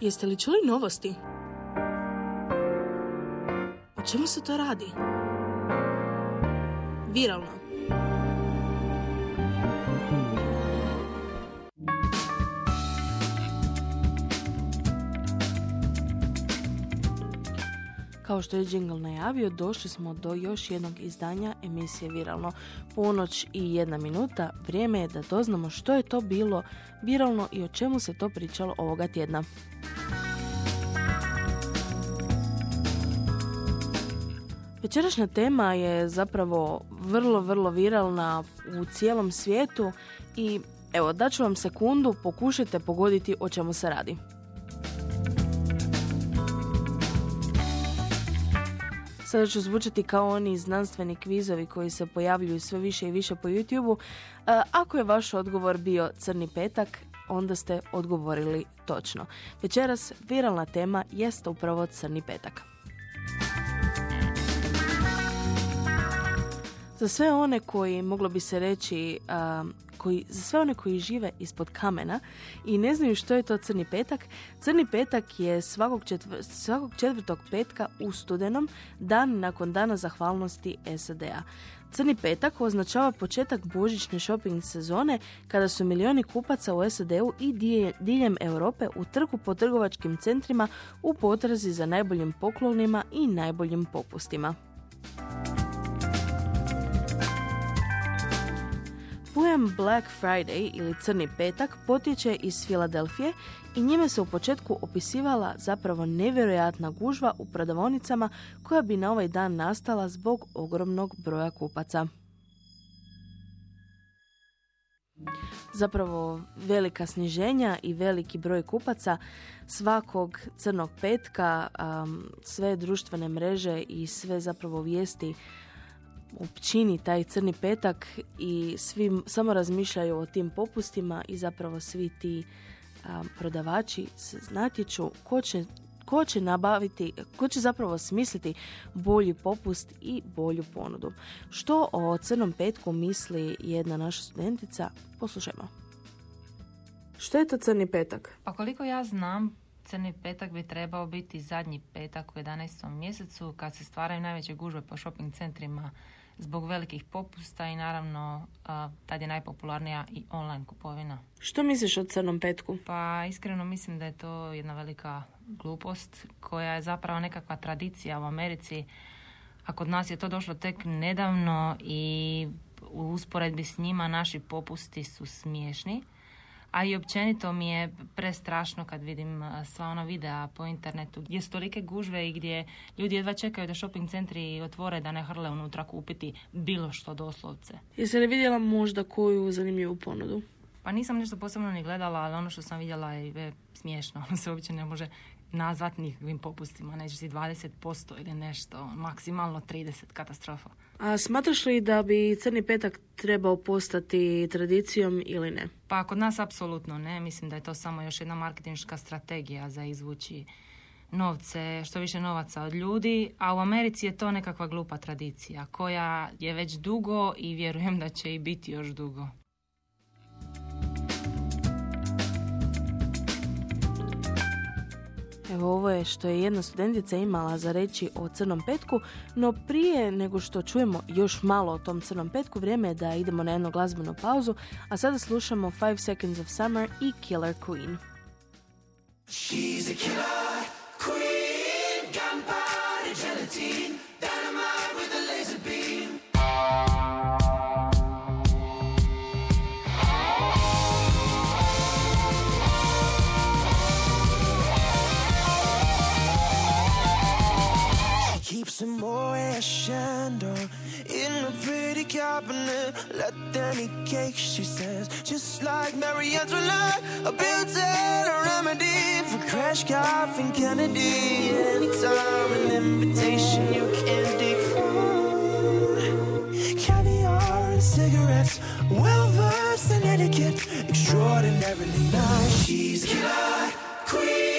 Jeste li čuli novosti? O čemu se to radi? Viralno. Kao što je Jingle najavio, došli smo do još jednog izdanja emisije Viralno. Ponoć i jedna minuta, vrijeme je da doznamo što je to bilo viralno i o čemu se to pričalo ovoga tjedna. Večerašnja tema je zapravo vrlo, vrlo viralna u cijelom svijetu i evo, daću vam sekundu, pokušajte pogoditi o čemu se radi. Sada ću zvučati kao oni znanstveni kvizovi koji se pojavljuju sve više i više po YouTube-u. E, ako je vaš odgovor bio crni petak, onda ste odgovorili točno. Večeras viralna tema jest upravo crni petak. Za sve one koji, moglo bi se reći, koji, za sve one koji žive ispod kamena i ne znaju što je to crni petak, crni petak je svakog, svakog četvrtog petka u studenom, dan nakon dana zahvalnosti SAD-a. Crni petak označava početak božićne shopping sezone kada su milioni kupaca u SAD-u i diljem Europe u trku po trgovačkim centrima u potrazi za najboljim poklonima i najboljim popustima. Pojam Black Friday ili Crni petak potječe iz Filadelfije i njime se u početku opisivala zapravo nevjerojatna gužva u prodavonicama koja bi na ovaj dan nastala zbog ogromnog broja kupaca. Zapravo velika sniženja i veliki broj kupaca svakog crnog petka, sve društvene mreže i sve zapravo vijesti općini taj crni petak i svi samo razmišljaju o tim popustima i zapravo svi ti prodavači se natječu ko će, ko će nabaviti, ko će zapravo smisliti bolji popust i bolju ponudu. Što o crnom petku misli jedna naša studentica? Poslušajmo. Što je to crni petak? Pa koliko ja znam, crni petak bi trebao biti zadnji petak u 11. mjesecu kad se stvaraju najveće gužve po shopping centrima zbog velikih popusta i naravno tad je najpopularnija i online kupovina. Što misliš o crnom petku? Pa iskreno mislim da je to jedna velika glupost koja je zapravo nekakva tradicija u Americi, a kod nas je to došlo tek nedavno i u usporedbi s njima naši popusti su smiješni a i općenito mi je prestrašno kad vidim sva ona videa po internetu gdje su tolike gužve i gdje ljudi jedva čekaju da shopping centri otvore da ne hrle unutra kupiti bilo što doslovce. Jesi li vidjela možda koju zanimljivu ponudu? Pa nisam nešto posebno ni gledala, ali ono što sam vidjela je smiješno. Ono se uopće ne može nazvat nikakvim popustima. Neće si 20% ili nešto, maksimalno 30 katastrofa. A smatraš li da bi Crni petak trebao postati tradicijom ili ne? Pa kod nas apsolutno ne. Mislim da je to samo još jedna marketinška strategija za izvući novce, što više novaca od ljudi, a u Americi je to nekakva glupa tradicija koja je već dugo i vjerujem da će i biti još dugo. Evo ovo je što je jedna studentica imala za reći o Crnom petku, no prije nego što čujemo još malo o tom Crnom petku, vrijeme je da idemo na jednu glazbenu pauzu, a sada slušamo Five Seconds of Summer i Killer Queen. She's a killer queen, gunpowder gelatine. some Just like Marie Antoinette, a built-in remedy for crash coughing Kennedy. Anytime an invitation you can't decline. Caviar and cigarettes, well versed in etiquette, extraordinarily nice. She's killer queen.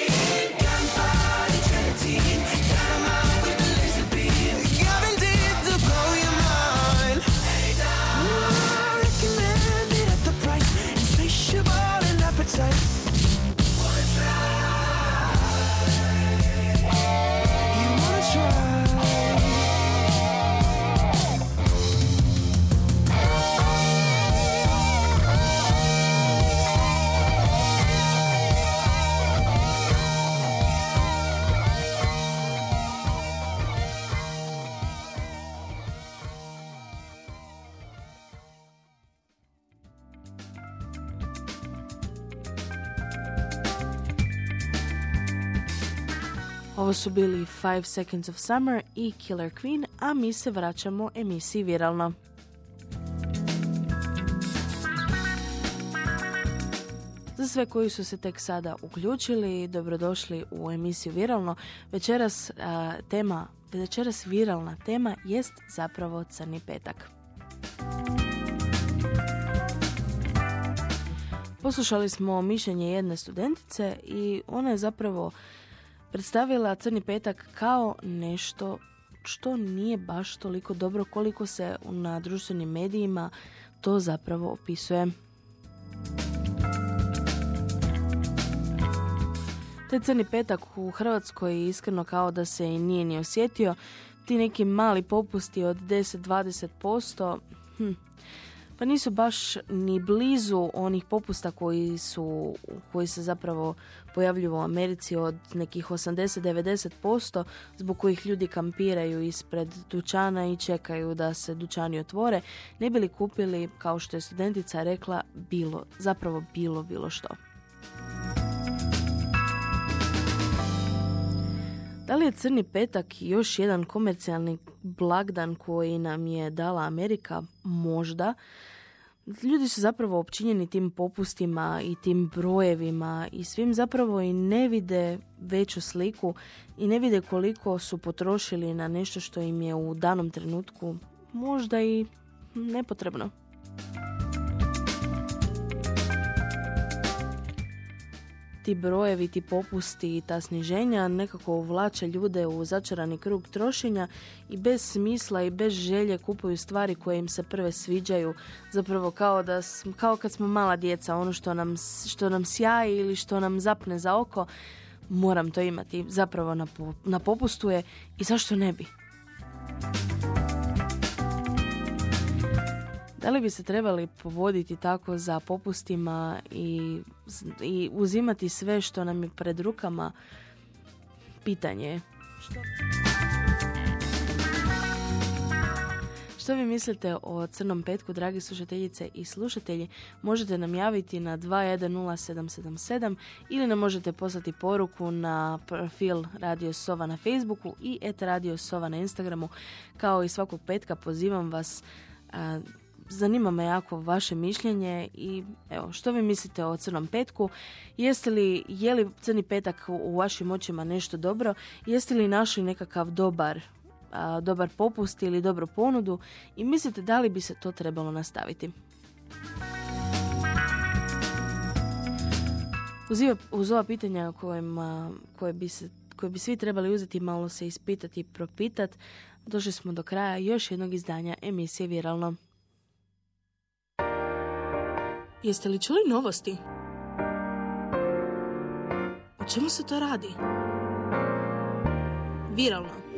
Ovo su bili Five Seconds of Summer i Killer Queen, a mi se vraćamo emisiji Viralno. Za sve koji su se tek sada uključili, dobrodošli u emisiju Viralno. Večeras tema, večeras viralna tema jest zapravo Crni petak. Poslušali smo mišljenje jedne studentice i ona je zapravo predstavila Crni petak kao nešto što nije baš toliko dobro koliko se na društvenim medijima to zapravo opisuje. Taj crni petak u Hrvatskoj iskreno kao da se i nije ni osjetio. Ti neki mali popusti od 10-20%, hm, pa nisu baš ni blizu onih popusta koji su koji se zapravo pojavljuju u Americi od nekih 80-90% zbog kojih ljudi kampiraju ispred dućana i čekaju da se dućani otvore, ne bili kupili, kao što je studentica rekla, bilo, zapravo bilo, bilo što. Da li je Crni petak još jedan komercijalni blagdan koji nam je dala Amerika? Možda. Ljudi su zapravo općinjeni tim popustima i tim brojevima i svim zapravo i ne vide veću sliku i ne vide koliko su potrošili na nešto što im je u danom trenutku možda i nepotrebno. Ti brojevi, ti popusti i ta sniženja nekako uvlače ljude u začarani krug trošenja i bez smisla i bez želje kupuju stvari koje im se prve sviđaju. Zapravo kao, da, kao kad smo mala djeca, ono što nam, što nam sjaji ili što nam zapne za oko, moram to imati. Zapravo na, na popustu je i zašto ne bi? Da li bi se trebali povoditi tako za popustima i, i uzimati sve što nam je pred rukama? Pitanje Što? Vi mislite o Crnom petku, dragi slušateljice i slušatelji? Možete nam javiti na 210777 ili nam možete poslati poruku na profil Radio Sova na Facebooku i et Radio Sova na Instagramu. Kao i svakog petka pozivam vas zanima me jako vaše mišljenje i evo, što vi mislite o crnom petku? Jeste li, je li crni petak u vašim očima nešto dobro? Jeste li našli nekakav dobar, dobar popust ili dobru ponudu i mislite da li bi se to trebalo nastaviti? Uz, uz ova pitanja kojima, koje, bi se, koje bi svi trebali uzeti malo se ispitati i propitati, došli smo do kraja još jednog izdanja emisije Viralno. Jeste li čuli novosti? O čemu se to radi? Viralno.